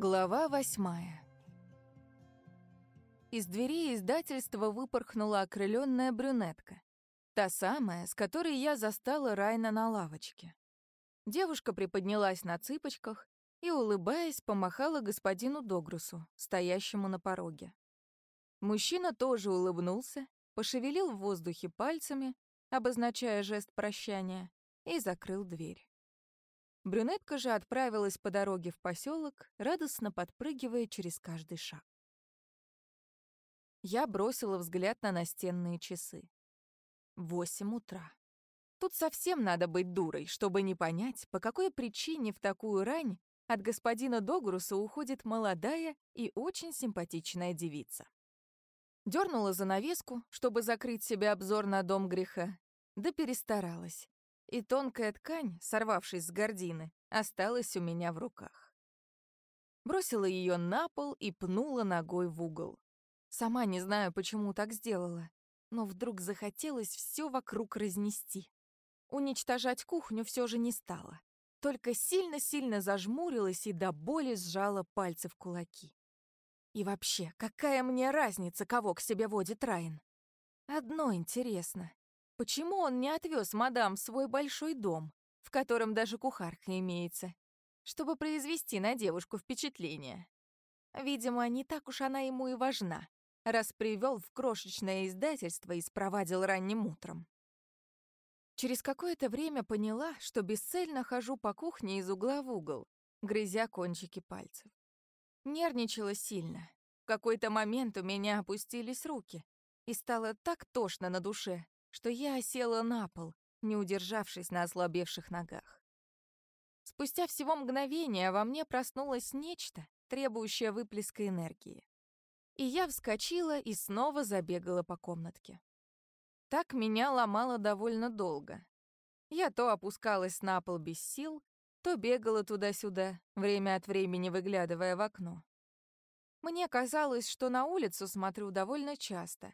Глава восьмая. Из двери издательства выпорхнула окрыленная брюнетка. Та самая, с которой я застала Райна на лавочке. Девушка приподнялась на цыпочках и, улыбаясь, помахала господину Догрусу, стоящему на пороге. Мужчина тоже улыбнулся, пошевелил в воздухе пальцами, обозначая жест прощания, и закрыл дверь. Брюнетка же отправилась по дороге в поселок, радостно подпрыгивая через каждый шаг. Я бросила взгляд на настенные часы. Восемь утра. Тут совсем надо быть дурой, чтобы не понять, по какой причине в такую рань от господина Догруса уходит молодая и очень симпатичная девица. Дёрнула занавеску, чтобы закрыть себе обзор на дом греха, да перестаралась и тонкая ткань, сорвавшись с гордины, осталась у меня в руках. Бросила ее на пол и пнула ногой в угол. Сама не знаю, почему так сделала, но вдруг захотелось все вокруг разнести. Уничтожать кухню все же не стала, только сильно-сильно зажмурилась и до боли сжала пальцы в кулаки. И вообще, какая мне разница, кого к себе водит Райан? Одно интересно. Почему он не отвез мадам в свой большой дом, в котором даже кухарка имеется, чтобы произвести на девушку впечатление? Видимо, не так уж она ему и важна, раз привел в крошечное издательство и спровадил ранним утром. Через какое-то время поняла, что бесцельно хожу по кухне из угла в угол, грызя кончики пальцев. Нервничала сильно. В какой-то момент у меня опустились руки, и стало так тошно на душе, что я осела на пол, не удержавшись на ослабевших ногах. Спустя всего мгновение во мне проснулось нечто, требующее выплеска энергии. И я вскочила и снова забегала по комнатке. Так меня ломало довольно долго. Я то опускалась на пол без сил, то бегала туда-сюда, время от времени выглядывая в окно. Мне казалось, что на улицу смотрю довольно часто,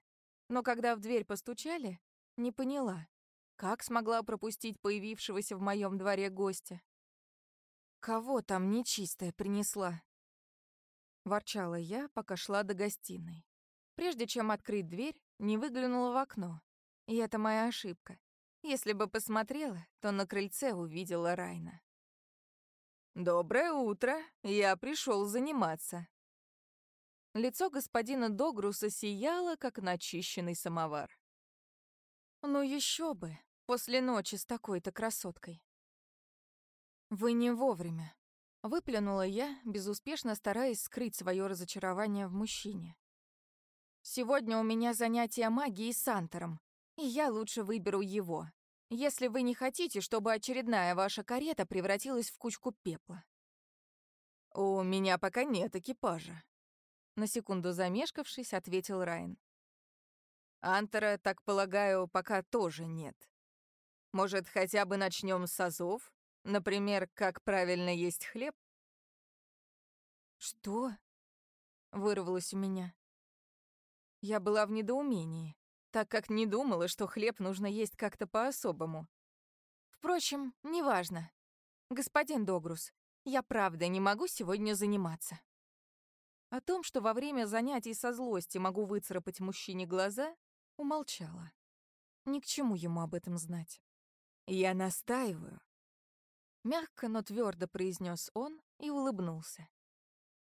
но когда в дверь постучали, не поняла, как смогла пропустить появившегося в моем дворе гостя. «Кого там нечистая принесла?» Ворчала я, пока шла до гостиной. Прежде чем открыть дверь, не выглянула в окно. И это моя ошибка. Если бы посмотрела, то на крыльце увидела Райна. «Доброе утро! Я пришел заниматься». Лицо господина Догруса сияло, как начищенный самовар. Ну еще бы, после ночи с такой-то красоткой. Вы не вовремя. Выплюнула я, безуспешно стараясь скрыть свое разочарование в мужчине. Сегодня у меня занятие магией с Антером, и я лучше выберу его, если вы не хотите, чтобы очередная ваша карета превратилась в кучку пепла. «У меня пока нет экипажа», — на секунду замешкавшись, ответил Райан. Антера, так полагаю, пока тоже нет. Может, хотя бы начнем с азов? Например, как правильно есть хлеб? Что? Вырвалось у меня. Я была в недоумении, так как не думала, что хлеб нужно есть как-то по-особому. Впрочем, неважно. Господин Догрус, я правда не могу сегодня заниматься. О том, что во время занятий со злости могу выцарапать мужчине глаза, умолчала. Ни к чему ему об этом знать. «Я настаиваю», — мягко, но твердо произнес он и улыбнулся.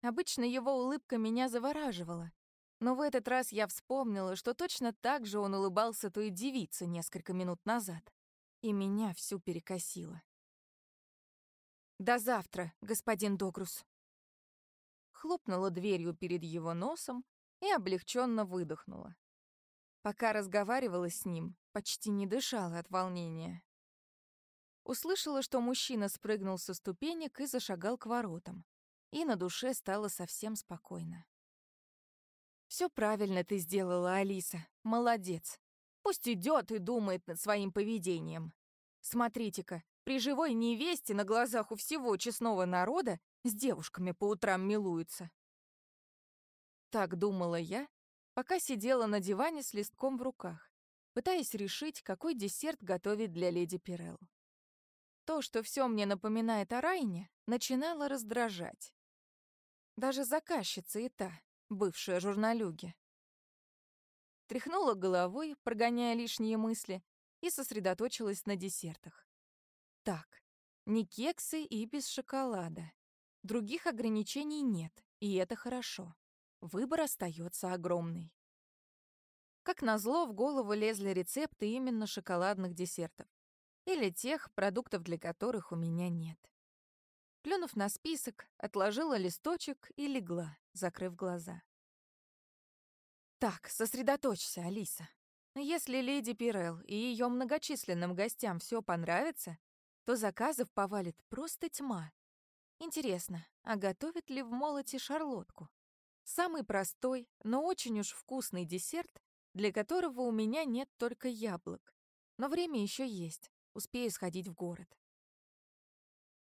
Обычно его улыбка меня завораживала, но в этот раз я вспомнила, что точно так же он улыбался той девице несколько минут назад, и меня всю перекосило. «До завтра, господин Догрус!» Хлопнула дверью перед его носом и облегченно выдохнула. Пока разговаривала с ним, почти не дышала от волнения. Услышала, что мужчина спрыгнул со ступенек и зашагал к воротам. И на душе стало совсем спокойно. Все правильно ты сделала, Алиса. Молодец. Пусть идет и думает над своим поведением. Смотрите-ка, при живой невесте на глазах у всего честного народа с девушками по утрам милуются. Так думала я, пока сидела на диване с листком в руках, пытаясь решить, какой десерт готовить для леди Пирелл. То, что все мне напоминает о Райне, начинало раздражать. Даже заказчица и та, бывшая журналюги. Тряхнула головой, прогоняя лишние мысли, и сосредоточилась на десертах. Так, не кексы и без шоколада. Других ограничений нет, и это хорошо. Выбор остается огромный. Как назло, в голову лезли рецепты именно шоколадных десертов. Или тех продуктов, для которых у меня нет. Плюнув на список, отложила листочек и легла, закрыв глаза. Так, сосредоточься, Алиса. Если леди Пирелл и ее многочисленным гостям все понравится, то заказов повалит просто тьма. Интересно, а готовят ли в молоте шарлотку? Самый простой, но очень уж вкусный десерт, для которого у меня нет только яблок. Но время еще есть, успею сходить в город.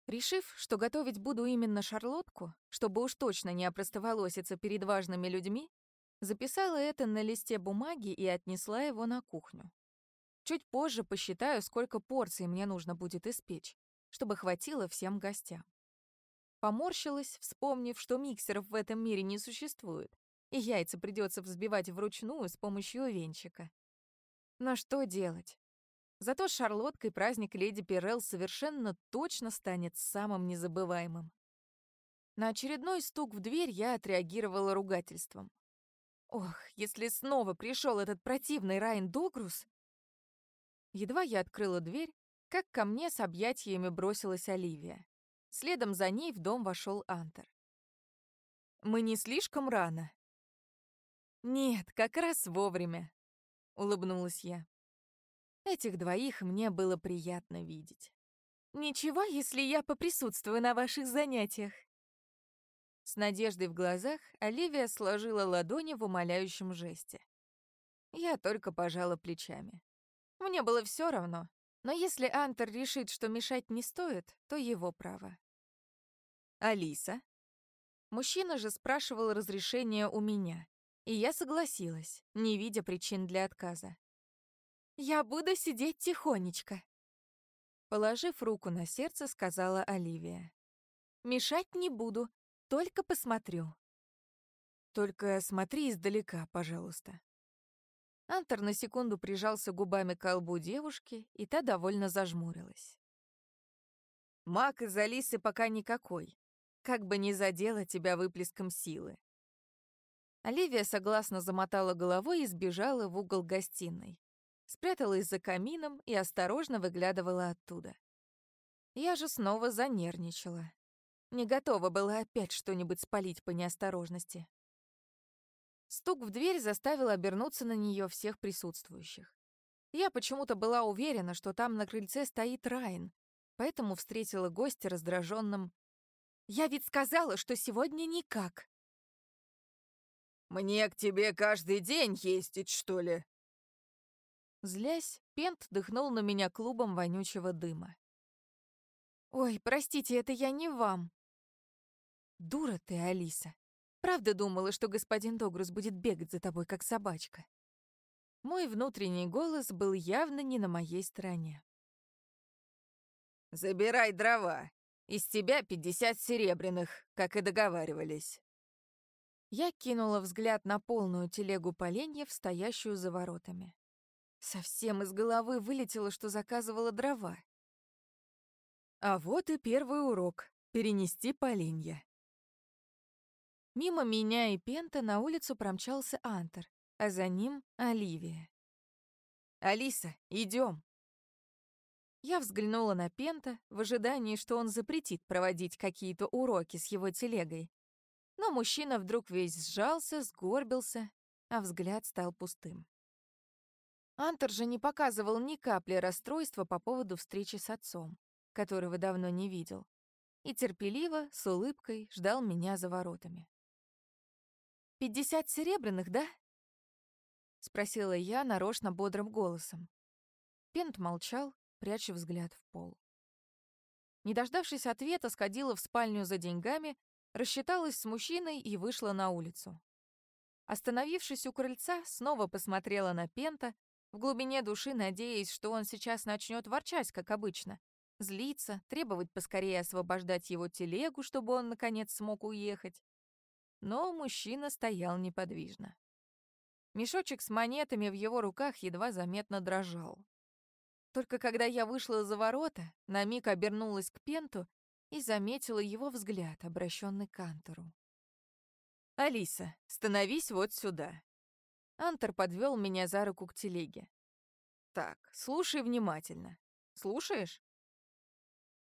Решив, что готовить буду именно шарлотку, чтобы уж точно не опростоволоситься перед важными людьми, записала это на листе бумаги и отнесла его на кухню. Чуть позже посчитаю, сколько порций мне нужно будет испечь, чтобы хватило всем гостям. Поморщилась, вспомнив, что миксеров в этом мире не существует, и яйца придется взбивать вручную с помощью венчика. Но что делать? Зато с шарлоткой праздник леди Пирелл совершенно точно станет самым незабываемым. На очередной стук в дверь я отреагировала ругательством. Ох, если снова пришел этот противный Райан Догрус, Едва я открыла дверь, как ко мне с объятиями бросилась Оливия. Следом за ней в дом вошел Антер. «Мы не слишком рано?» «Нет, как раз вовремя», — улыбнулась я. Этих двоих мне было приятно видеть. «Ничего, если я поприсутствую на ваших занятиях?» С надеждой в глазах Оливия сложила ладони в умоляющем жесте. Я только пожала плечами. Мне было все равно, но если Антер решит, что мешать не стоит, то его право. «Алиса?» Мужчина же спрашивал разрешения у меня, и я согласилась, не видя причин для отказа. «Я буду сидеть тихонечко», Положив руку на сердце, сказала Оливия. «Мешать не буду, только посмотрю». «Только смотри издалека, пожалуйста», Антер на секунду прижался губами к колбу девушки, и та довольно зажмурилась. «Маг из Алисы пока никакой, как бы ни задела тебя выплеском силы». Оливия согласно замотала головой и сбежала в угол гостиной. Спряталась за камином и осторожно выглядывала оттуда. Я же снова занервничала. Не готова была опять что-нибудь спалить по неосторожности. Стук в дверь заставил обернуться на нее всех присутствующих. Я почему-то была уверена, что там на крыльце стоит Райан, поэтому встретила гостя раздраженным. «Я ведь сказала, что сегодня никак!» «Мне к тебе каждый день ездить, что ли?» Злясь, Пент дыхнул на меня клубом вонючего дыма. «Ой, простите, это я не вам». «Дура ты, Алиса. Правда думала, что господин Догрус будет бегать за тобой, как собачка? Мой внутренний голос был явно не на моей стороне. «Забирай дрова. Из тебя пятьдесят серебряных, как и договаривались». Я кинула взгляд на полную телегу поленьев, стоящую за воротами. Совсем из головы вылетело, что заказывала дрова. А вот и первый урок — перенести поленья. Мимо меня и Пента на улицу промчался Антер, а за ним — Оливия. «Алиса, идем. Я взглянула на Пента в ожидании, что он запретит проводить какие-то уроки с его телегой. Но мужчина вдруг весь сжался, сгорбился, а взгляд стал пустым. Антер же не показывал ни капли расстройства по поводу встречи с отцом, которого давно не видел, и терпеливо, с улыбкой, ждал меня за воротами. «Пятьдесят серебряных, да?» — спросила я нарочно бодрым голосом. Пент молчал, пряча взгляд в пол. Не дождавшись ответа, сходила в спальню за деньгами, рассчиталась с мужчиной и вышла на улицу. Остановившись у крыльца, снова посмотрела на Пента, в глубине души надеясь, что он сейчас начнет ворчать, как обычно, злиться, требовать поскорее освобождать его телегу, чтобы он, наконец, смог уехать. Но мужчина стоял неподвижно. Мешочек с монетами в его руках едва заметно дрожал. Только когда я вышла за ворота, на миг обернулась к Пенту и заметила его взгляд, обращенный к Антеру. «Алиса, становись вот сюда». Антер подвел меня за руку к телеге. «Так, слушай внимательно. Слушаешь?»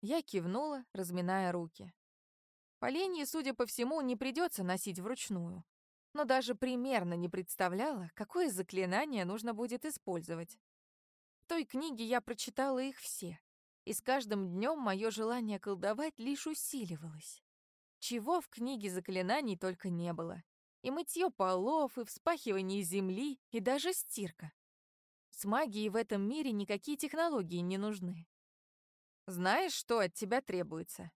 Я кивнула, разминая руки. Поленье, судя по всему, не придется носить вручную, но даже примерно не представляла, какое заклинание нужно будет использовать. В той книге я прочитала их все, и с каждым днем мое желание колдовать лишь усиливалось. Чего в книге заклинаний только не было. И мытье полов, и вспахивание земли, и даже стирка. С магией в этом мире никакие технологии не нужны. Знаешь, что от тебя требуется?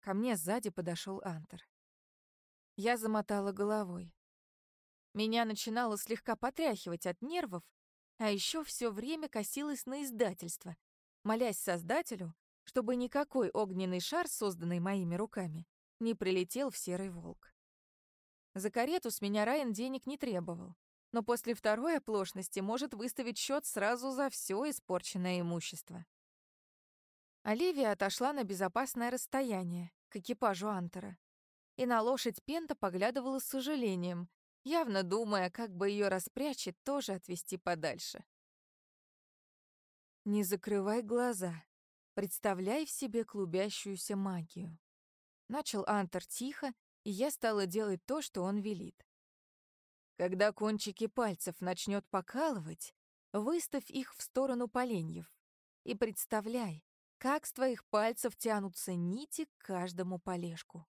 Ко мне сзади подошел Антер. Я замотала головой. Меня начинало слегка потряхивать от нервов, а еще все время косилась на издательство, молясь создателю, чтобы никакой огненный шар, созданный моими руками, не прилетел в серый волк. За карету с меня Райан денег не требовал, но после второй оплошности может выставить счет сразу за все испорченное имущество. Оливия отошла на безопасное расстояние, к экипажу Антера, и на лошадь Пента поглядывала с сожалением, явно думая, как бы ее распрячь и тоже отвести подальше. Не закрывай глаза. Представляй в себе клубящуюся магию. Начал Антер тихо, и я стала делать то, что он велит. Когда кончики пальцев начнет покалывать, выставь их в сторону поленьев и представляй, как с твоих пальцев тянутся нити к каждому полежку.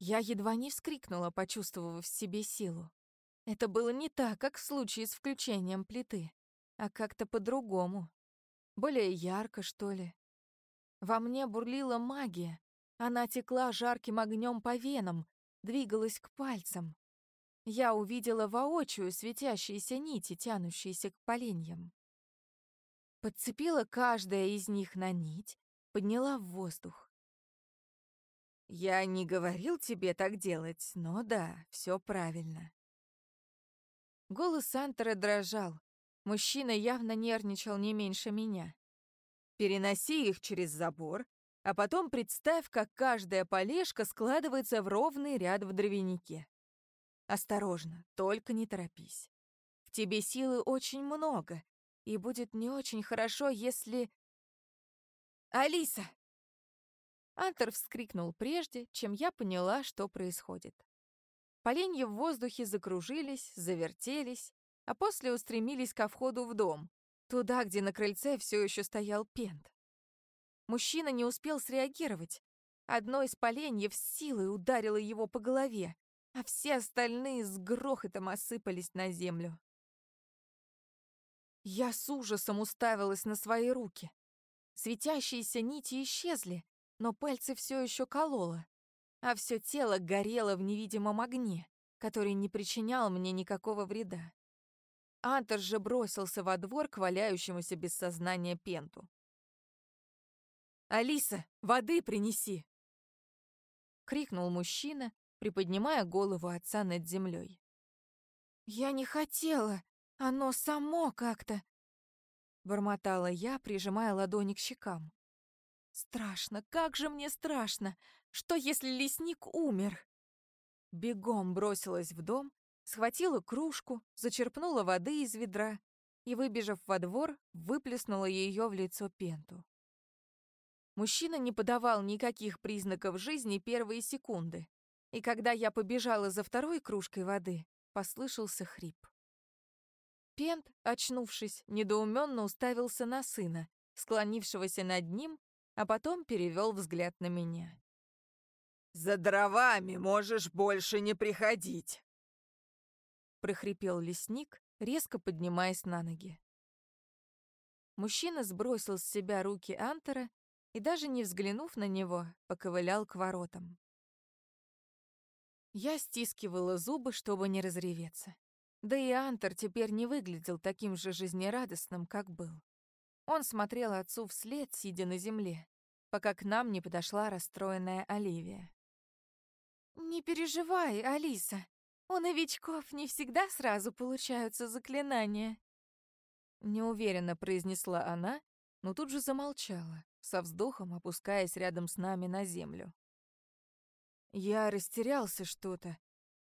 Я едва не вскрикнула, почувствовав в себе силу. Это было не так, как в случае с включением плиты, а как-то по-другому. Более ярко, что ли. Во мне бурлила магия. Она текла жарким огнем по венам, двигалась к пальцам. Я увидела воочию светящиеся нити, тянущиеся к поленьям. Подцепила каждая из них на нить, подняла в воздух. Я не говорил тебе так делать, но да, все правильно. Голос Сантера дрожал. Мужчина явно нервничал не меньше меня. Переноси их через забор, а потом представь, как каждая полежка складывается в ровный ряд в дровянике. Осторожно, только не торопись. В тебе силы очень много, и будет не очень хорошо, если... «Алиса!» Антер вскрикнул прежде, чем я поняла, что происходит. Поленья в воздухе закружились, завертелись, а после устремились ко входу в дом, туда, где на крыльце все еще стоял пент. Мужчина не успел среагировать. Одно из поленьев с силой ударило его по голове, а все остальные с грохотом осыпались на землю. Я с ужасом уставилась на свои руки. Светящиеся нити исчезли, но пальцы все еще кололо, а все тело горело в невидимом огне, который не причинял мне никакого вреда. Антер же бросился во двор к валяющемуся без сознания Пенту. «Алиса, воды принеси!» — крикнул мужчина, приподнимая голову отца над землей. «Я не хотела, оно само как-то...» Бормотала я, прижимая ладони к щекам. Страшно, как же мне страшно! Что, если лесник умер? Бегом бросилась в дом, схватила кружку, зачерпнула воды из ведра и, выбежав во двор, выплеснула ее в лицо Пенту. Мужчина не подавал никаких признаков жизни первые секунды, и когда я побежала за второй кружкой воды, послышался хрип. Пент, очнувшись, недоуменно уставился на сына, склонившегося над ним а потом перевел взгляд на меня. «За дровами можешь больше не приходить!» прохрипел лесник, резко поднимаясь на ноги. Мужчина сбросил с себя руки Антера и, даже не взглянув на него, поковылял к воротам. Я стискивала зубы, чтобы не разреветься. Да и Антер теперь не выглядел таким же жизнерадостным, как был. Он смотрел отцу вслед, сидя на земле, пока к нам не подошла расстроенная Оливия. «Не переживай, Алиса. У новичков не всегда сразу получаются заклинания». Неуверенно произнесла она, но тут же замолчала, со вздохом опускаясь рядом с нами на землю. «Я растерялся что-то,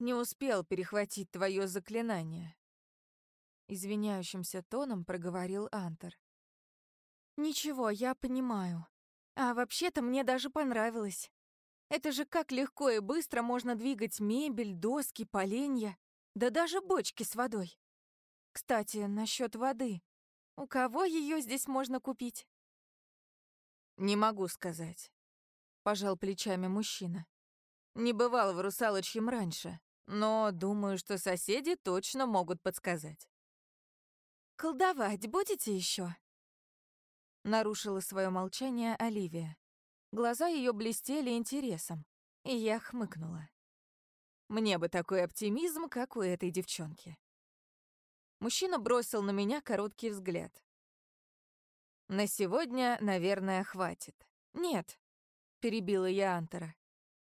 не успел перехватить твое заклинание», — извиняющимся тоном проговорил Антер. «Ничего, я понимаю. А вообще-то мне даже понравилось. Это же как легко и быстро можно двигать мебель, доски, поленья, да даже бочки с водой. Кстати, насчет воды. У кого ее здесь можно купить? Не могу сказать. Пожал плечами мужчина. Не бывал в русалочьем раньше, но думаю, что соседи точно могут подсказать. «Колдовать будете еще? Нарушила свое молчание Оливия. Глаза ее блестели интересом, и я хмыкнула. Мне бы такой оптимизм, как у этой девчонки. Мужчина бросил на меня короткий взгляд. «На сегодня, наверное, хватит». «Нет», — перебила я Антера.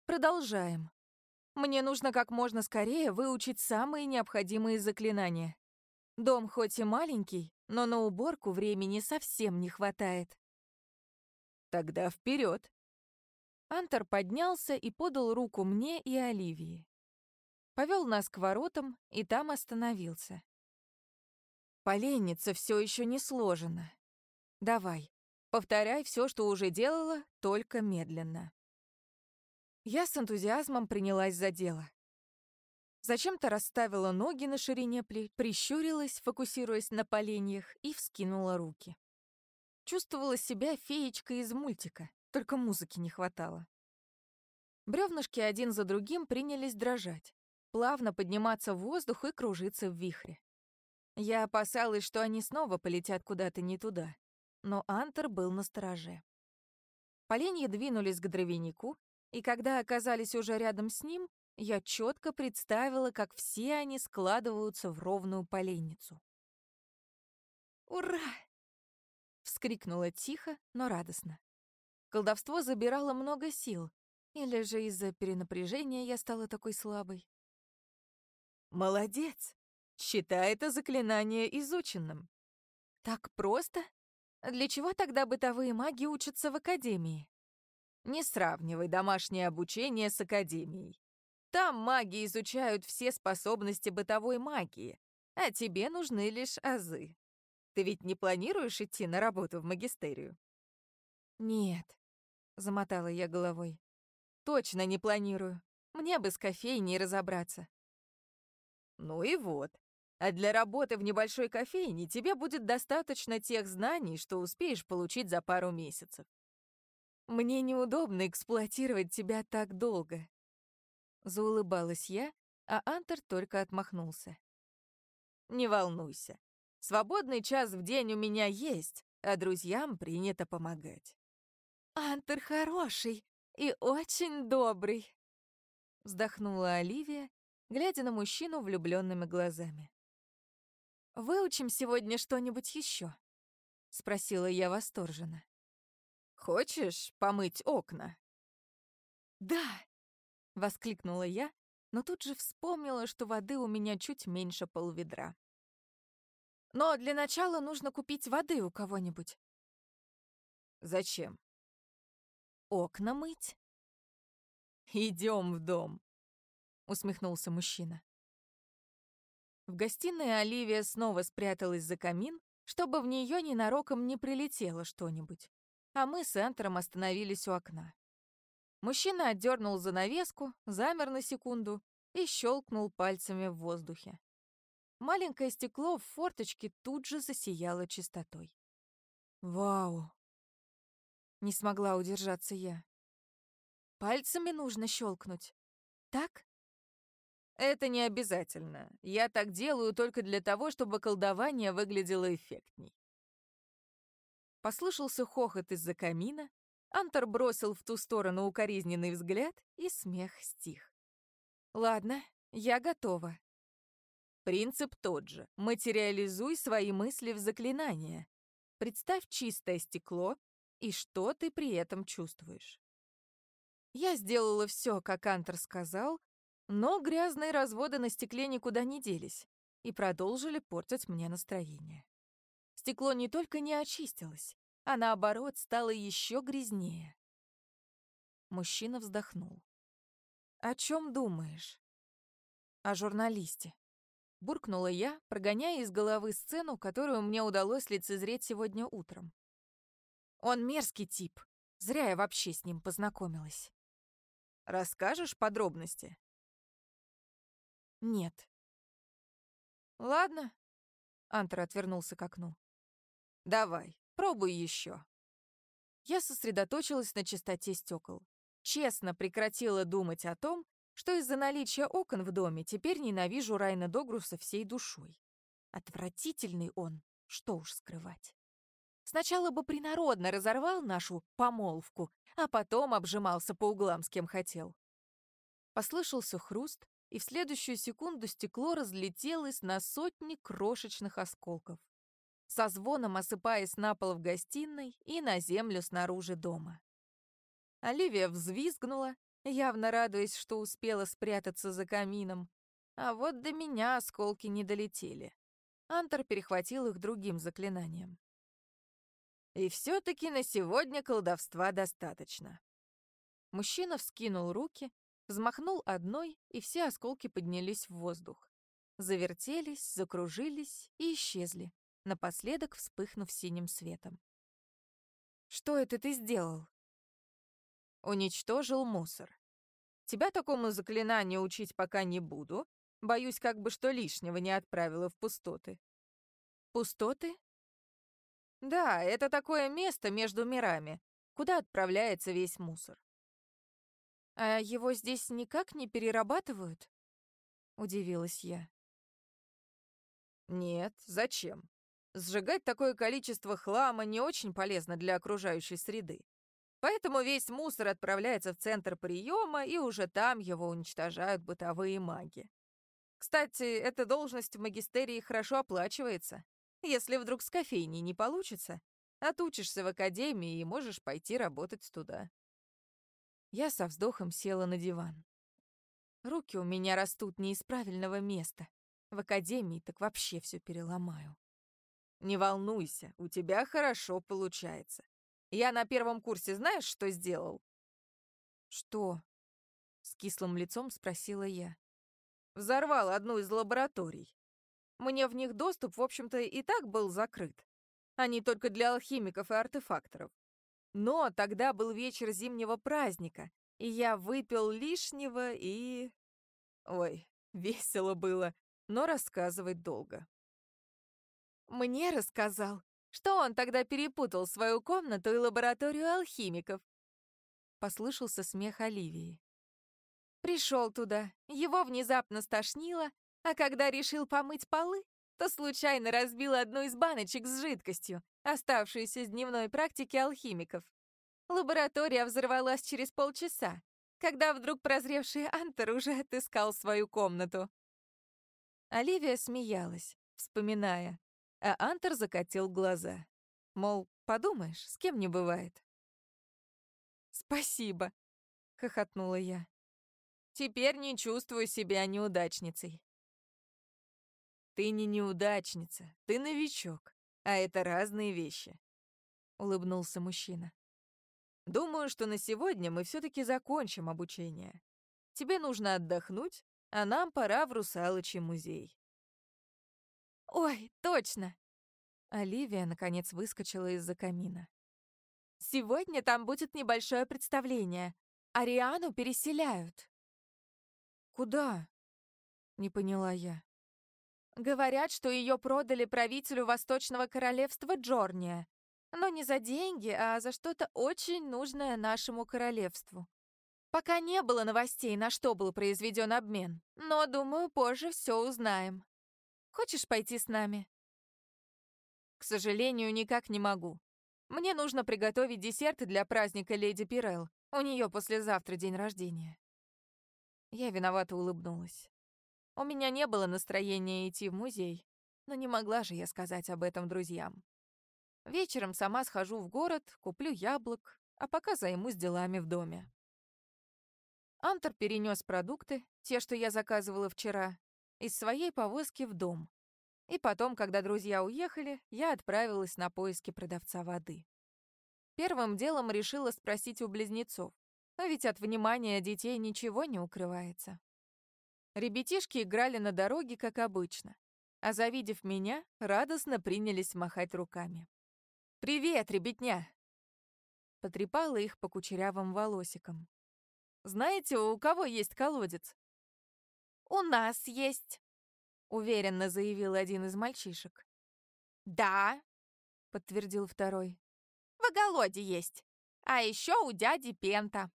«Продолжаем. Мне нужно как можно скорее выучить самые необходимые заклинания. Дом хоть и маленький, но на уборку времени совсем не хватает». «Тогда вперед. Антер поднялся и подал руку мне и Оливии. Повел нас к воротам и там остановился. Поленница все еще не сложена. Давай, повторяй все, что уже делала, только медленно. Я с энтузиазмом принялась за дело. Зачем-то расставила ноги на ширине плеч, прищурилась, фокусируясь на поленьях, и вскинула руки. Чувствовала себя феечкой из мультика, только музыки не хватало. Бревнышки один за другим принялись дрожать, плавно подниматься в воздух и кружиться в вихре. Я опасалась, что они снова полетят куда-то не туда, но Антер был на стороже. Поленья двинулись к дровянику, и когда оказались уже рядом с ним, я четко представила, как все они складываются в ровную поленницу. «Ура!» — вскрикнула тихо, но радостно. Колдовство забирало много сил, или же из-за перенапряжения я стала такой слабой. «Молодец!» Считай это заклинание изученным. Так просто? Для чего тогда бытовые маги учатся в академии? Не сравнивай домашнее обучение с академией. Там маги изучают все способности бытовой магии, а тебе нужны лишь азы. Ты ведь не планируешь идти на работу в магистерию? Нет, замотала я головой. Точно не планирую. Мне бы с кофейней разобраться. Ну и вот. А для работы в небольшой кофейне тебе будет достаточно тех знаний, что успеешь получить за пару месяцев. Мне неудобно эксплуатировать тебя так долго. Заулыбалась я, а Антер только отмахнулся. Не волнуйся. Свободный час в день у меня есть, а друзьям принято помогать. Антер хороший и очень добрый. Вздохнула Оливия, глядя на мужчину влюбленными глазами. «Выучим сегодня что-нибудь еще?» — спросила я восторженно. «Хочешь помыть окна?» «Да!» — воскликнула я, но тут же вспомнила, что воды у меня чуть меньше полведра. «Но для начала нужно купить воды у кого-нибудь». «Зачем?» «Окна мыть». Идем в дом», — усмехнулся мужчина. В гостиной Оливия снова спряталась за камин, чтобы в нее ненароком не прилетело что-нибудь. А мы с Энтером остановились у окна. Мужчина отдернул занавеску, замер на секунду и щелкнул пальцами в воздухе. Маленькое стекло в форточке тут же засияло чистотой. «Вау!» Не смогла удержаться я. «Пальцами нужно щелкнуть. Так?» Это не обязательно. Я так делаю только для того, чтобы колдование выглядело эффектней. Послышался хохот из-за камина, Антор бросил в ту сторону укоризненный взгляд, и смех стих. «Ладно, я готова». Принцип тот же. Материализуй свои мысли в заклинание. Представь чистое стекло, и что ты при этом чувствуешь. Я сделала все, как Антер сказал, но грязные разводы на стекле никуда не делись и продолжили портить мне настроение. Стекло не только не очистилось, а наоборот стало еще грязнее. Мужчина вздохнул. «О чем думаешь?» «О журналисте», — буркнула я, прогоняя из головы сцену, которую мне удалось лицезреть сегодня утром. «Он мерзкий тип. Зря я вообще с ним познакомилась». «Расскажешь подробности?» «Нет». «Ладно». Антер отвернулся к окну. «Давай, пробуй еще». Я сосредоточилась на чистоте стекол. Честно прекратила думать о том, что из-за наличия окон в доме теперь ненавижу Райна Догруса всей душой. Отвратительный он, что уж скрывать. Сначала бы принародно разорвал нашу помолвку, а потом обжимался по углам с кем хотел. Послышался хруст, и в следующую секунду стекло разлетелось на сотни крошечных осколков, со звоном осыпаясь на пол в гостиной и на землю снаружи дома. Оливия взвизгнула, явно радуясь, что успела спрятаться за камином. А вот до меня осколки не долетели. Антер перехватил их другим заклинанием. И все таки на сегодня колдовства достаточно. Мужчина вскинул руки, взмахнул одной, и все осколки поднялись в воздух. Завертелись, закружились и исчезли, напоследок вспыхнув синим светом. «Что это ты сделал?» Уничтожил мусор. Тебя такому заклинанию учить пока не буду. Боюсь, как бы что лишнего не отправила в пустоты. Пустоты? Да, это такое место между мирами, куда отправляется весь мусор. А его здесь никак не перерабатывают? Удивилась я. Нет, зачем? Сжигать такое количество хлама не очень полезно для окружающей среды. Поэтому весь мусор отправляется в центр приема, и уже там его уничтожают бытовые маги. Кстати, эта должность в магистерии хорошо оплачивается. Если вдруг с кофейней не получится, отучишься в академии и можешь пойти работать туда. Я со вздохом села на диван. Руки у меня растут не из правильного места. В академии так вообще все переломаю. Не волнуйся, у тебя хорошо получается. Я на первом курсе знаешь, что сделал?» «Что?» — с кислым лицом спросила я. «Взорвал одну из лабораторий. Мне в них доступ, в общем-то, и так был закрыт. Они только для алхимиков и артефакторов. Но тогда был вечер зимнего праздника, и я выпил лишнего и... Ой, весело было, но рассказывать долго. Мне рассказал что он тогда перепутал свою комнату и лабораторию алхимиков. Послышался смех Оливии. Пришел туда, его внезапно стошнило, а когда решил помыть полы, то случайно разбил одну из баночек с жидкостью, оставшуюся из дневной практики алхимиков. Лаборатория взорвалась через полчаса, когда вдруг прозревший Антер уже отыскал свою комнату. Оливия смеялась, вспоминая, а Антер закатил глаза. Мол, подумаешь, с кем не бывает. «Спасибо», — хохотнула я. «Теперь не чувствую себя неудачницей». «Ты не неудачница, ты новичок, а это разные вещи», — улыбнулся мужчина. «Думаю, что на сегодня мы все таки закончим обучение. Тебе нужно отдохнуть, а нам пора в Русалочий музей». «Ой, точно!» Оливия, наконец, выскочила из-за камина. «Сегодня там будет небольшое представление. Ариану переселяют». «Куда?» — не поняла я. «Говорят, что ее продали правителю Восточного Королевства Джорния. Но не за деньги, а за что-то очень нужное нашему королевству. Пока не было новостей, на что был произведен обмен, но, думаю, позже все узнаем». Хочешь пойти с нами?» «К сожалению, никак не могу. Мне нужно приготовить десерты для праздника леди Пирелл. У нее послезавтра день рождения». Я виновато улыбнулась. У меня не было настроения идти в музей, но не могла же я сказать об этом друзьям. Вечером сама схожу в город, куплю яблок, а пока займусь делами в доме. Антер перенес продукты, те, что я заказывала вчера, из своей повозки в дом. И потом, когда друзья уехали, я отправилась на поиски продавца воды. Первым делом решила спросить у близнецов, но ведь от внимания детей ничего не укрывается. Ребятишки играли на дороге, как обычно, а завидев меня, радостно принялись махать руками. «Привет, ребятня!» Потрепала их по кучерявым волосикам. «Знаете, у кого есть колодец?» «У нас есть», — уверенно заявил один из мальчишек. «Да», — подтвердил второй. «В огороде есть, а еще у дяди Пента».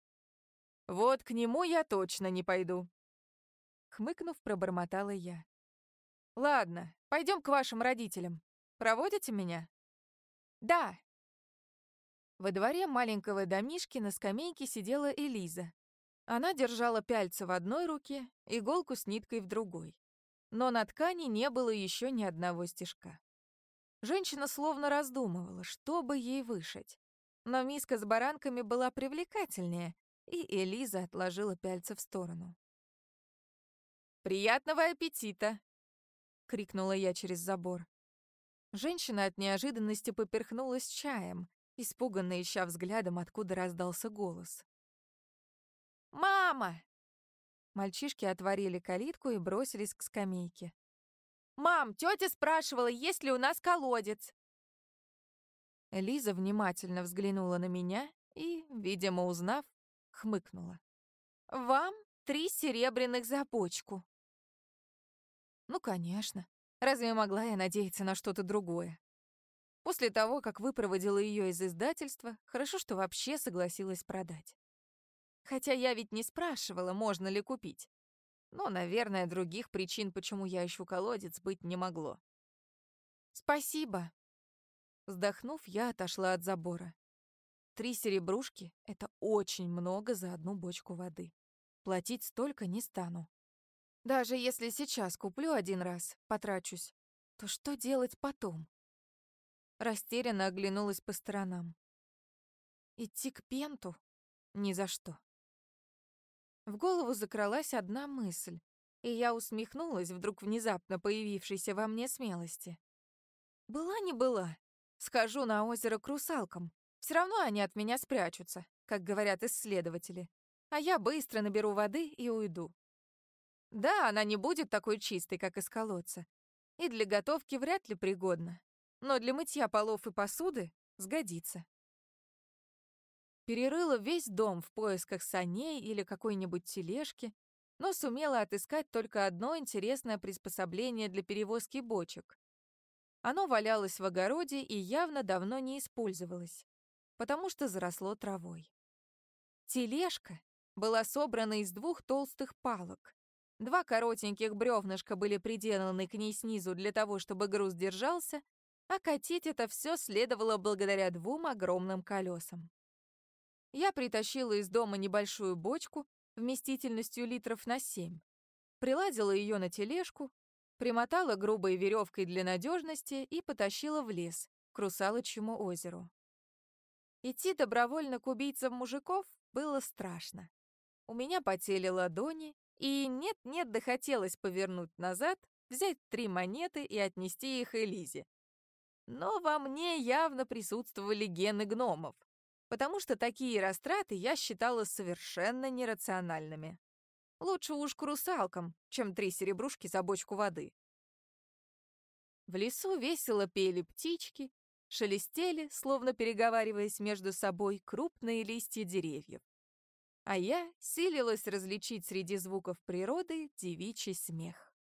«Вот к нему я точно не пойду», — хмыкнув, пробормотала я. «Ладно, пойдем к вашим родителям. Проводите меня?» «Да». Во дворе маленького домишки на скамейке сидела Элиза. Она держала пяльца в одной руке, иголку с ниткой в другой. Но на ткани не было еще ни одного стежка. Женщина словно раздумывала, что бы ей вышить. Но миска с баранками была привлекательнее, и Элиза отложила пяльца в сторону. «Приятного аппетита!» — крикнула я через забор. Женщина от неожиданности поперхнулась чаем, испуганно ища взглядом, откуда раздался голос. «Мама!» Мальчишки отворили калитку и бросились к скамейке. «Мам, тетя спрашивала, есть ли у нас колодец?» Лиза внимательно взглянула на меня и, видимо, узнав, хмыкнула. «Вам три серебряных за бочку». Ну, конечно. Разве могла я надеяться на что-то другое? После того, как выпроводила ее из издательства, хорошо, что вообще согласилась продать. Хотя я ведь не спрашивала, можно ли купить. Но, наверное, других причин, почему я ищу колодец, быть не могло. «Спасибо». Вздохнув, я отошла от забора. Три серебрушки — это очень много за одну бочку воды. Платить столько не стану. Даже если сейчас куплю один раз, потрачусь, то что делать потом? Растерянно оглянулась по сторонам. Идти к Пенту? Ни за что. В голову закралась одна мысль, и я усмехнулась вдруг внезапно появившейся во мне смелости. Была не была. Схожу на озеро к русалкам. Все равно они от меня спрячутся, как говорят исследователи. А я быстро наберу воды и уйду. Да, она не будет такой чистой, как из колодца. И для готовки вряд ли пригодна. Но для мытья полов и посуды сгодится. Перерыла весь дом в поисках саней или какой-нибудь тележки, но сумела отыскать только одно интересное приспособление для перевозки бочек. Оно валялось в огороде и явно давно не использовалось, потому что заросло травой. Тележка была собрана из двух толстых палок, Два коротеньких бревнышка были приделаны к ней снизу для того, чтобы груз держался, а катить это все следовало благодаря двум огромным колесам. Я притащила из дома небольшую бочку вместительностью литров на семь, приладила ее на тележку, примотала грубой веревкой для надежности и потащила в лес, к Русалочьему озеру. Идти добровольно к убийцам мужиков было страшно. У меня потели ладони, и нет-нет, да хотелось повернуть назад, взять три монеты и отнести их Элизе. Но во мне явно присутствовали гены гномов, потому что такие растраты я считала совершенно нерациональными. Лучше уж к русалкам, чем три серебрушки за бочку воды. В лесу весело пели птички, шелестели, словно переговариваясь между собой, крупные листья деревьев а я силилась различить среди звуков природы девичий смех.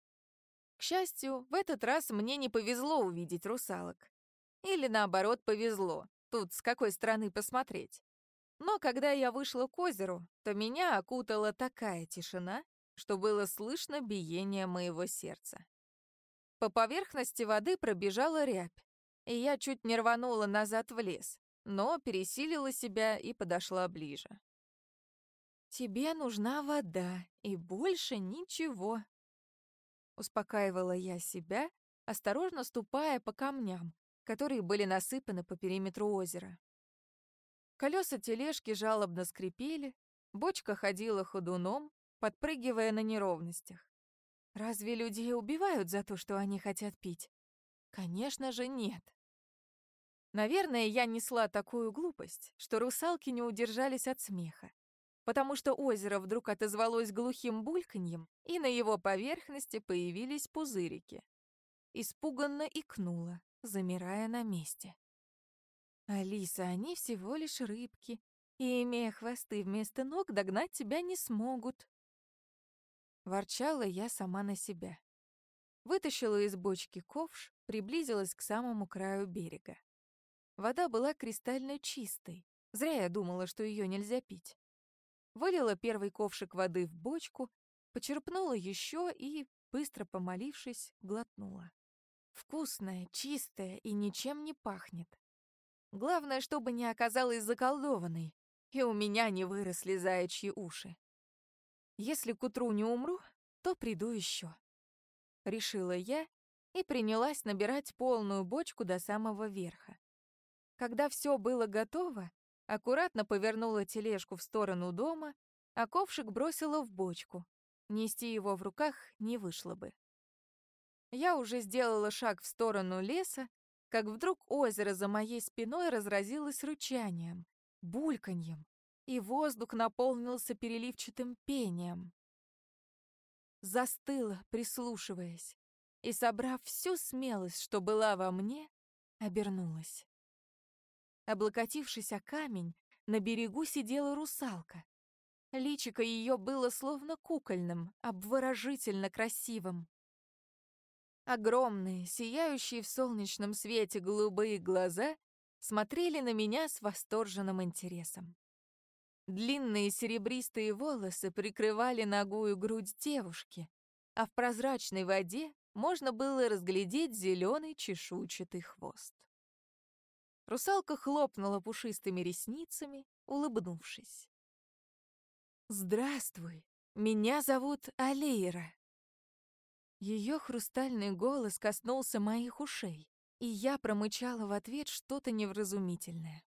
К счастью, в этот раз мне не повезло увидеть русалок. Или наоборот, повезло, тут с какой стороны посмотреть. Но когда я вышла к озеру, то меня окутала такая тишина, что было слышно биение моего сердца. По поверхности воды пробежала рябь, и я чуть не рванула назад в лес, но пересилила себя и подошла ближе. «Тебе нужна вода, и больше ничего», — успокаивала я себя, осторожно ступая по камням, которые были насыпаны по периметру озера. Колеса тележки жалобно скрипели, Бочка ходила ходуном, подпрыгивая на неровностях. Разве людей убивают за то, что они хотят пить? Конечно же, нет. Наверное, я несла такую глупость, что русалки не удержались от смеха, потому что озеро вдруг отозвалось глухим бульканьем, и на его поверхности появились пузырики. Испуганно икнула, замирая на месте. «Алиса, они всего лишь рыбки, и, имея хвосты вместо ног, догнать тебя не смогут». Ворчала я сама на себя. Вытащила из бочки ковш, приблизилась к самому краю берега. Вода была кристально чистой. Зря я думала, что ее нельзя пить. Вылила первый ковшик воды в бочку, почерпнула еще и, быстро помолившись, глотнула. Вкусная, чистая и ничем не пахнет. Главное, чтобы не оказалась заколдованной, и у меня не выросли заячьи уши. Если к утру не умру, то приду еще. Решила я и принялась набирать полную бочку до самого верха. Когда все было готово, аккуратно повернула тележку в сторону дома, а ковшик бросила в бочку. Нести его в руках не вышло бы. Я уже сделала шаг в сторону леса, как вдруг озеро за моей спиной разразилось рычанием, бульканьем, и воздух наполнился переливчатым пением. Застыла, прислушиваясь, и, собрав всю смелость, что была во мне, обернулась. Облокотившись о камень, на берегу сидела русалка. Личико ее было словно кукольным, обворожительно красивым. Огромные, сияющие в солнечном свете голубые глаза смотрели на меня с восторженным интересом. Длинные серебристые волосы прикрывали ногую грудь девушки, а в прозрачной воде можно было разглядеть зеленый чешуйчатый хвост. Русалка хлопнула пушистыми ресницами, улыбнувшись. «Здравствуй, меня зовут Алейра». Ее хрустальный голос коснулся моих ушей, и я промычала в ответ что-то невразумительное.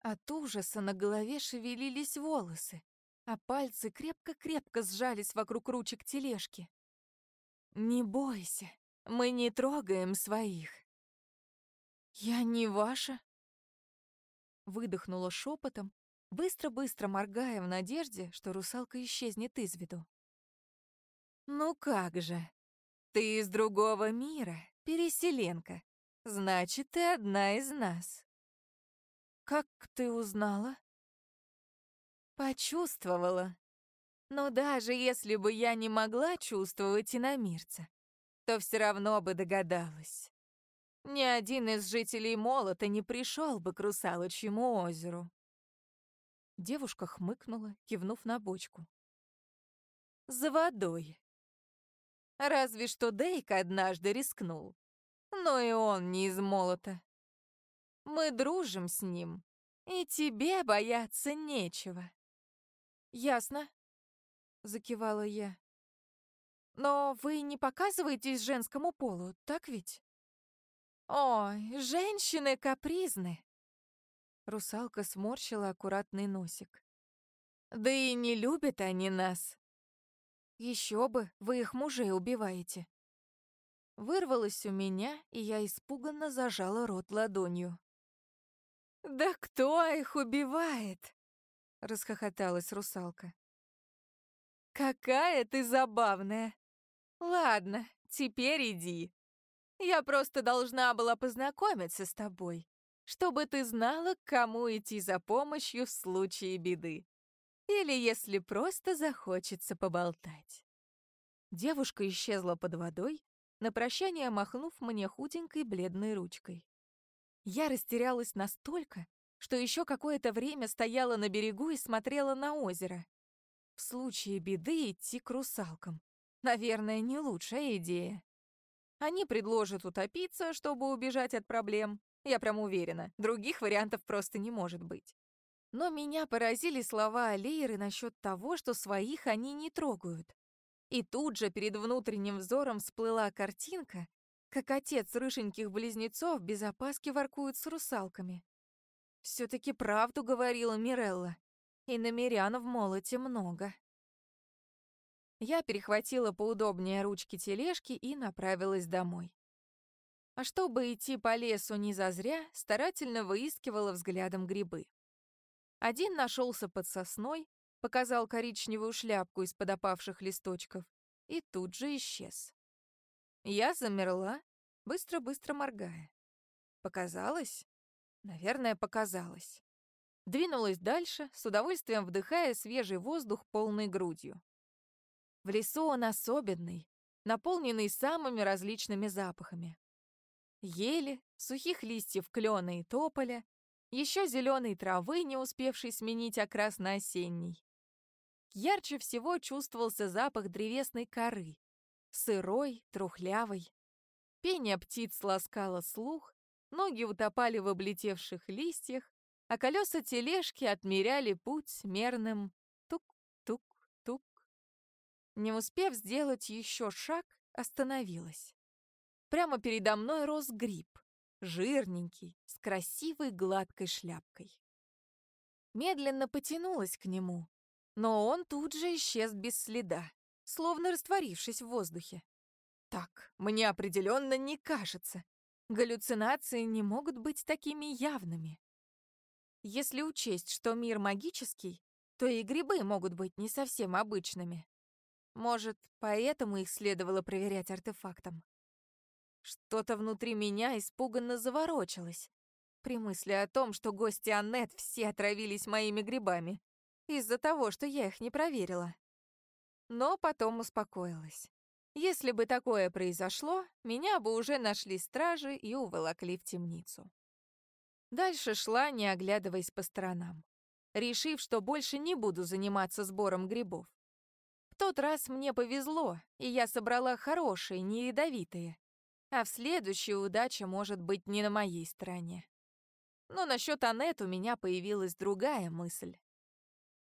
От ужаса на голове шевелились волосы, а пальцы крепко-крепко сжались вокруг ручек тележки. «Не бойся, мы не трогаем своих», «Я не ваша?» Выдохнула шепотом, быстро-быстро моргая в надежде, что русалка исчезнет из виду. «Ну как же? Ты из другого мира, переселенка. Значит, ты одна из нас». «Как ты узнала?» «Почувствовала. Но даже если бы я не могла чувствовать иномирца, то все равно бы догадалась. Ни один из жителей Молота не пришел бы к Русалочьему озеру. Девушка хмыкнула, кивнув на бочку. За водой. Разве что Дейк однажды рискнул. Но и он не из Молота. Мы дружим с ним, и тебе бояться нечего. Ясно, закивала я. Но вы не показываетесь женскому полу, так ведь? «Ой, женщины капризны!» Русалка сморщила аккуратный носик. «Да и не любят они нас!» «Еще бы, вы их мужей убиваете!» Вырвалось у меня, и я испуганно зажала рот ладонью. «Да кто их убивает?» — расхохоталась русалка. «Какая ты забавная! Ладно, теперь иди. Я просто должна была познакомиться с тобой, чтобы ты знала, к кому идти за помощью в случае беды. Или если просто захочется поболтать. Девушка исчезла под водой, на прощание махнув мне худенькой бледной ручкой. Я растерялась настолько, что еще какое-то время стояла на берегу и смотрела на озеро. В случае беды идти к русалкам. Наверное, не лучшая идея. Они предложат утопиться, чтобы убежать от проблем. Я прям уверена, других вариантов просто не может быть. Но меня поразили слова Алейры насчет того, что своих они не трогают. И тут же перед внутренним взором всплыла картинка, как отец рыженьких близнецов без опаски воркует с русалками. все таки правду говорила Мирелла. И намерян в молоте много. Я перехватила поудобнее ручки тележки и направилась домой. А чтобы идти по лесу не зазря, старательно выискивала взглядом грибы. Один нашелся под сосной, показал коричневую шляпку из-под опавших листочков и тут же исчез. Я замерла, быстро-быстро моргая. Показалось? Наверное, показалось. Двинулась дальше, с удовольствием вдыхая свежий воздух полной грудью. В лесу он особенный, наполненный самыми различными запахами. Ели, сухих листьев клена и тополя, еще зеленой травы, не успевшей сменить окрас на осенний. Ярче всего чувствовался запах древесной коры, сырой, трухлявой. Пение птиц ласкало слух, ноги утопали в облетевших листьях, а колеса тележки отмеряли путь мерным тук-тук-тук. Не успев сделать еще шаг, остановилась. Прямо передо мной рос гриб, жирненький, с красивой гладкой шляпкой. Медленно потянулась к нему, но он тут же исчез без следа, словно растворившись в воздухе. Так, мне определенно не кажется. Галлюцинации не могут быть такими явными. Если учесть, что мир магический, то и грибы могут быть не совсем обычными. Может, поэтому их следовало проверять артефактом. Что-то внутри меня испуганно заворочилось при мысли о том, что гости Аннет все отравились моими грибами из-за того, что я их не проверила. Но потом успокоилась. Если бы такое произошло, меня бы уже нашли стражи и уволокли в темницу. Дальше шла, не оглядываясь по сторонам, решив, что больше не буду заниматься сбором грибов. В тот раз мне повезло, и я собрала хорошие, не ядовитые, а в следующей удача может быть не на моей стороне. Но насчет Анет у меня появилась другая мысль.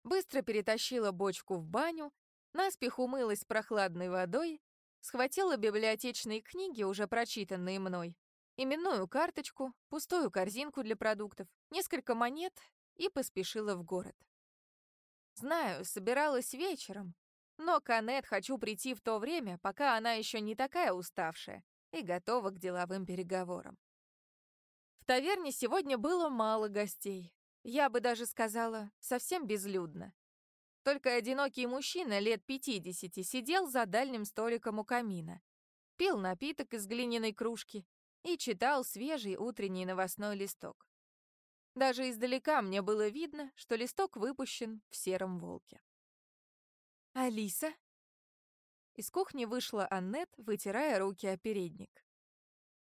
Быстро перетащила бочку в баню, наспех умылась прохладной водой, схватила библиотечные книги, уже прочитанные мной, именную карточку, пустую корзинку для продуктов, несколько монет и поспешила в город. Знаю, собиралась вечером, но к Анет хочу прийти в то время, пока она еще не такая уставшая, и готова к деловым переговорам. В таверне сегодня было мало гостей. Я бы даже сказала, совсем безлюдно. Только одинокий мужчина лет 50 сидел за дальним столиком у камина, пил напиток из глиняной кружки и читал свежий утренний новостной листок. Даже издалека мне было видно, что листок выпущен в сером волке. «Алиса?» Из кухни вышла Аннет, вытирая руки о передник.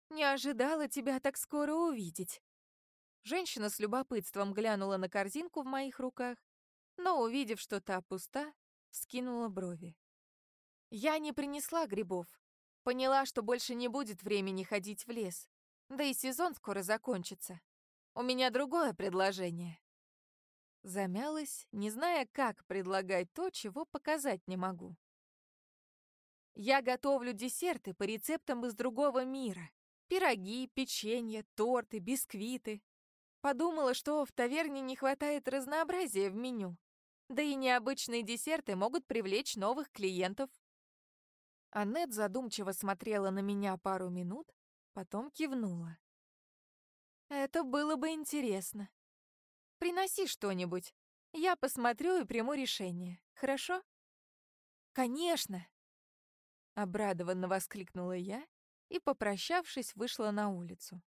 «Не ожидала тебя так скоро увидеть». Женщина с любопытством глянула на корзинку в моих руках, но, увидев, что та пуста, скинула брови. Я не принесла грибов. Поняла, что больше не будет времени ходить в лес. Да и сезон скоро закончится. У меня другое предложение. Замялась, не зная, как предлагать то, чего показать не могу. Я готовлю десерты по рецептам из другого мира. Пироги, печенье, торты, бисквиты. Подумала, что в таверне не хватает разнообразия в меню. Да и необычные десерты могут привлечь новых клиентов. Аннет задумчиво смотрела на меня пару минут, потом кивнула. Это было бы интересно. Приноси что-нибудь. Я посмотрю и приму решение. Хорошо? Конечно, Обрадованно воскликнула я и, попрощавшись, вышла на улицу.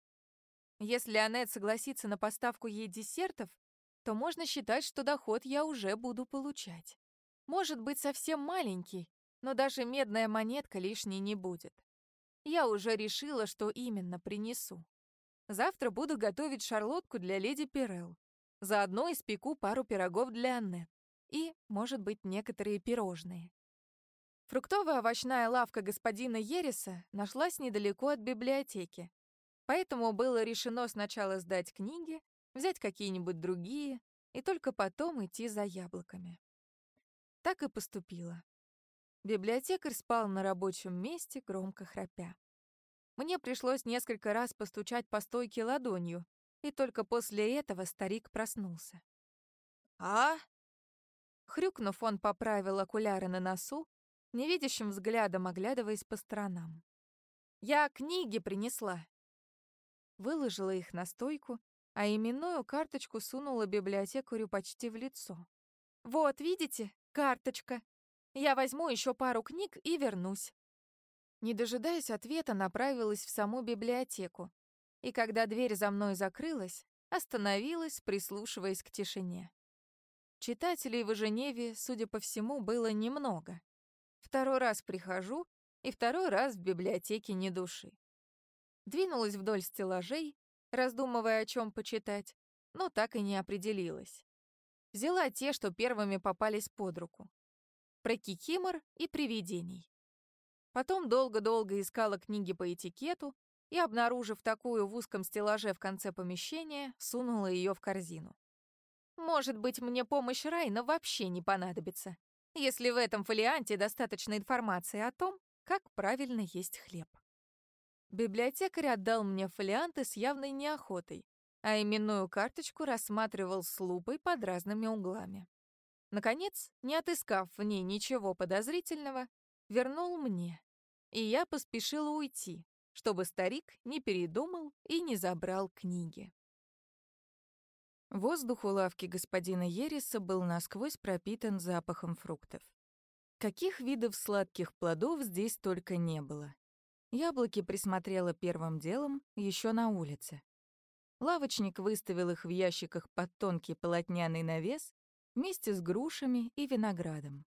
Если Аннет согласится на поставку ей десертов, то можно считать, что доход я уже буду получать. Может быть, совсем маленький, но даже медная монетка лишней не будет. Я уже решила, что именно принесу. Завтра буду готовить шарлотку для леди Пирелл. Заодно испеку пару пирогов для Аннет. И, может быть, некоторые пирожные. Фруктовая овощная лавка господина Ереса нашлась недалеко от библиотеки, поэтому было решено сначала сдать книги, взять какие-нибудь другие и только потом идти за яблоками. Так и поступила. Библиотекарь спал на рабочем месте, громко храпя. Мне пришлось несколько раз постучать по стойке ладонью, и только после этого старик проснулся. «А?» Хрюкнув, он поправил окуляры на носу, невидящим взглядом оглядываясь по сторонам. «Я книги принесла!» Выложила их на стойку, а именную карточку сунула библиотекарю почти в лицо. «Вот, видите, карточка. Я возьму еще пару книг и вернусь». Не дожидаясь ответа, направилась в саму библиотеку. И когда дверь за мной закрылась, остановилась, прислушиваясь к тишине. Читателей в Женеве, судя по всему, было немного. Второй раз прихожу, и второй раз в библиотеке ни души. Двинулась вдоль стеллажей, раздумывая, о чем почитать, но так и не определилась. Взяла те, что первыми попались под руку. Про кикимор и привидений. Потом долго-долго искала книги по этикету и, обнаружив такую в узком стеллаже в конце помещения, сунула ее в корзину. Может быть, мне помощь Райна вообще не понадобится, если в этом фолианте достаточно информации о том, как правильно есть хлеб. Библиотекарь отдал мне фолианты с явной неохотой, а именную карточку рассматривал с лупой под разными углами. Наконец, не отыскав в ней ничего подозрительного, вернул мне, и я поспешила уйти, чтобы старик не передумал и не забрал книги. Воздух у лавки господина Ериса был насквозь пропитан запахом фруктов. Каких видов сладких плодов здесь только не было. Яблоки присмотрела первым делом еще на улице. Лавочник выставил их в ящиках под тонкий полотняный навес вместе с грушами и виноградом.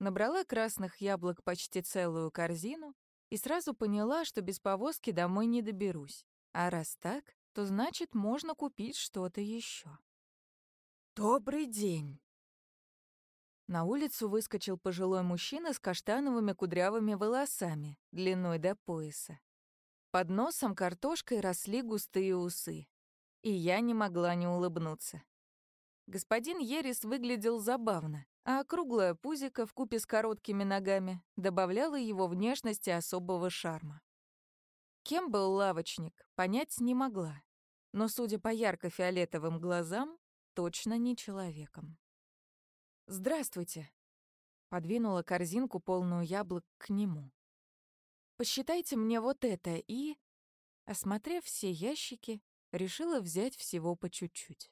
Набрала красных яблок почти целую корзину и сразу поняла, что без повозки домой не доберусь. А раз так, то значит, можно купить что-то еще. «Добрый день!» На улицу выскочил пожилой мужчина с каштановыми кудрявыми волосами, длиной до пояса. Под носом картошкой росли густые усы. И я не могла не улыбнуться. Господин Ерис выглядел забавно, а округлая пузика в купе с короткими ногами добавляла его внешности особого шарма. Кем был лавочник, понять не могла но, судя по ярко-фиолетовым глазам, точно не человеком. «Здравствуйте!» — подвинула корзинку, полную яблок, к нему. «Посчитайте мне вот это и...» Осмотрев все ящики, решила взять всего по чуть-чуть.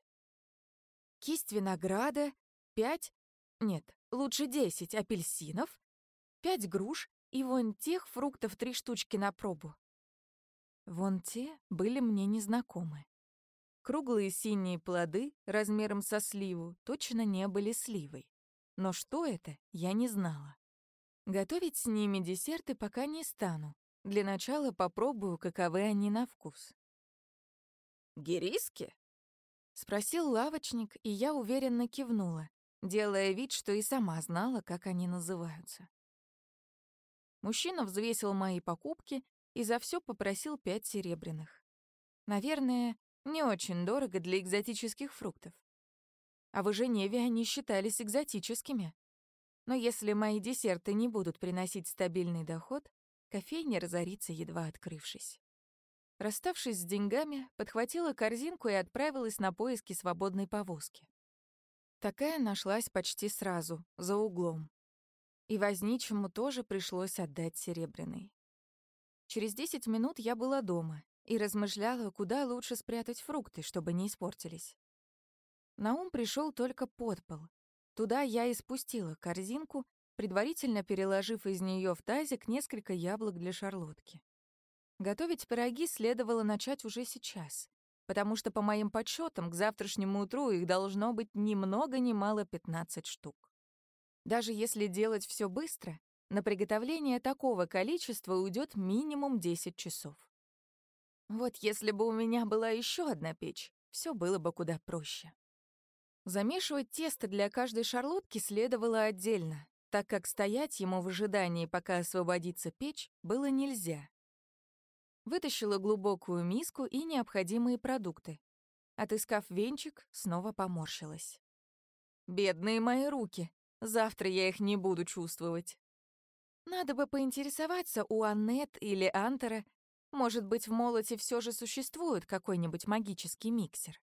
Кисть винограда, пять... Нет, лучше десять апельсинов, пять груш и вон тех фруктов три штучки на пробу. Вон те были мне незнакомы. Круглые синие плоды размером со сливу точно не были сливой. Но что это, я не знала. Готовить с ними десерты пока не стану. Для начала попробую, каковы они на вкус. «Гириски?» — спросил лавочник, и я уверенно кивнула, делая вид, что и сама знала, как они называются. Мужчина взвесил мои покупки и за все попросил пять серебряных. Наверное, не очень дорого для экзотических фруктов. А в Женеве они считались экзотическими. Но если мои десерты не будут приносить стабильный доход, кофейня разорится, едва открывшись. Расставшись с деньгами, подхватила корзинку и отправилась на поиски свободной повозки. Такая нашлась почти сразу, за углом. И возничему тоже пришлось отдать серебряный. Через 10 минут я была дома и размышляла, куда лучше спрятать фрукты, чтобы не испортились. На ум пришел только подпол. Туда я и спустила корзинку, предварительно переложив из нее в тазик несколько яблок для шарлотки. Готовить пироги следовало начать уже сейчас, потому что, по моим подсчетам, к завтрашнему утру их должно быть ни много ни мало 15 штук. Даже если делать все быстро, на приготовление такого количества уйдет минимум 10 часов. Вот если бы у меня была еще одна печь, все было бы куда проще. Замешивать тесто для каждой шарлотки следовало отдельно, так как стоять ему в ожидании, пока освободится печь, было нельзя. Вытащила глубокую миску и необходимые продукты. Отыскав венчик, снова поморщилась. «Бедные мои руки! Завтра я их не буду чувствовать!» Надо бы поинтересоваться у Аннет или Антера. Может быть, в молоте все же существует какой-нибудь магический миксер.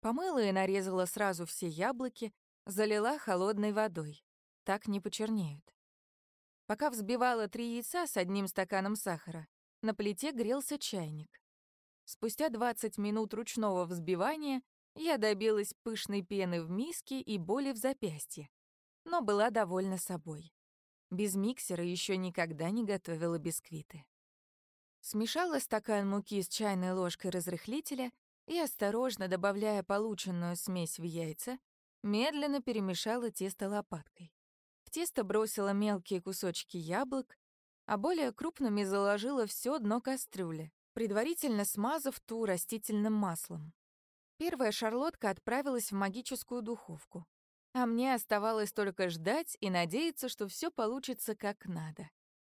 Помыла и нарезала сразу все яблоки, Залила холодной водой. Так не почернеют. Пока взбивала три яйца с одним стаканом сахара, на плите грелся чайник. Спустя 20 минут ручного взбивания я добилась пышной пены в миске и боли в запястье, но была довольна собой. Без миксера еще никогда не готовила бисквиты. Смешала стакан муки с чайной ложкой разрыхлителя и, осторожно добавляя полученную смесь в яйца, медленно перемешала тесто лопаткой. В тесто бросила мелкие кусочки яблок, а более крупными заложила все дно кастрюли, предварительно смазав ту растительным маслом. Первая шарлотка отправилась в магическую духовку, а мне оставалось только ждать и надеяться, что все получится как надо.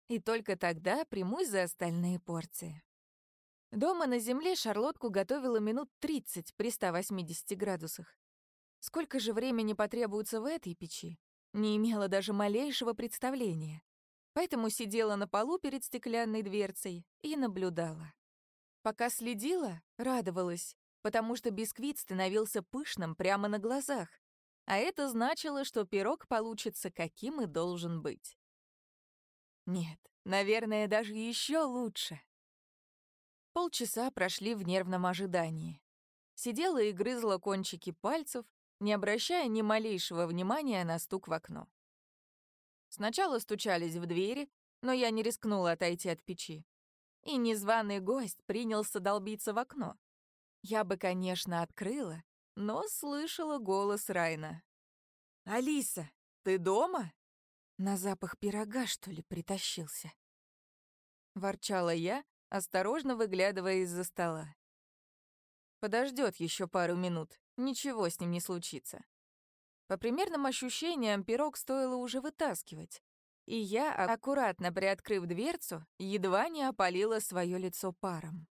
И только тогда примусь за остальные порции. Дома на земле шарлотку готовила минут 30 при 180 градусах. Сколько же времени потребуется в этой печи, не имела даже малейшего представления. Поэтому сидела на полу перед стеклянной дверцей и наблюдала. Пока следила, радовалась, потому что бисквит становился пышным прямо на глазах, а это значило, что пирог получится каким и должен быть. Нет, наверное, даже еще лучше. Полчаса прошли в нервном ожидании. Сидела и грызла кончики пальцев, не обращая ни малейшего внимания на стук в окно. Сначала стучались в двери, но я не рискнула отойти от печи. И незваный гость принялся долбиться в окно. Я бы, конечно, открыла, но слышала голос Райна. «Алиса, ты дома?» На запах пирога, что ли, притащился. Ворчала я, осторожно выглядывая из-за стола. Подождет еще пару минут, ничего с ним не случится. По примерным ощущениям, пирог стоило уже вытаскивать, и я, аккуратно приоткрыв дверцу, едва не опалила свое лицо паром.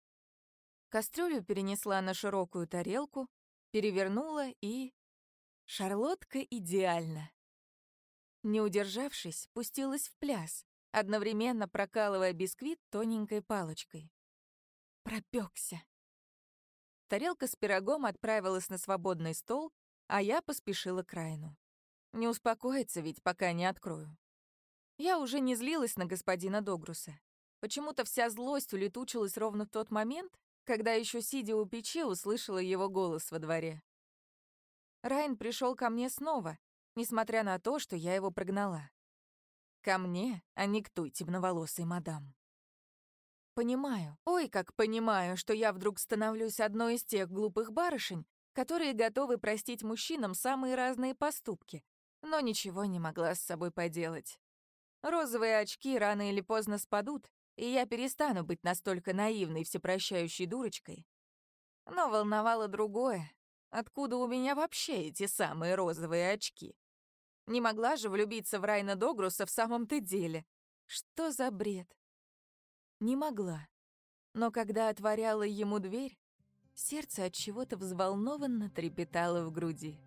Кастрюлю перенесла на широкую тарелку, перевернула и... Шарлотка идеально. Не удержавшись, пустилась в пляс, одновременно прокалывая бисквит тоненькой палочкой. Пропекся. Тарелка с пирогом отправилась на свободный стол, а я поспешила к Райну. Не успокоится ведь, пока не открою. Я уже не злилась на господина Догруса. Почему-то вся злость улетучилась ровно в тот момент, когда еще сидя у печи услышала его голос во дворе. Райн пришел ко мне снова, несмотря на то, что я его прогнала. Ко мне, а не к той темноволосой мадам. Понимаю, ой, как понимаю, что я вдруг становлюсь одной из тех глупых барышень, которые готовы простить мужчинам самые разные поступки, но ничего не могла с собой поделать. Розовые очки рано или поздно спадут, и я перестану быть настолько наивной всепрощающей дурочкой. Но волновало другое. Откуда у меня вообще эти самые розовые очки? Не могла же влюбиться в Райна Догруса в самом-то деле. Что за бред? Не могла. Но когда отворяла ему дверь, сердце от чего-то взволнованно трепетало в груди.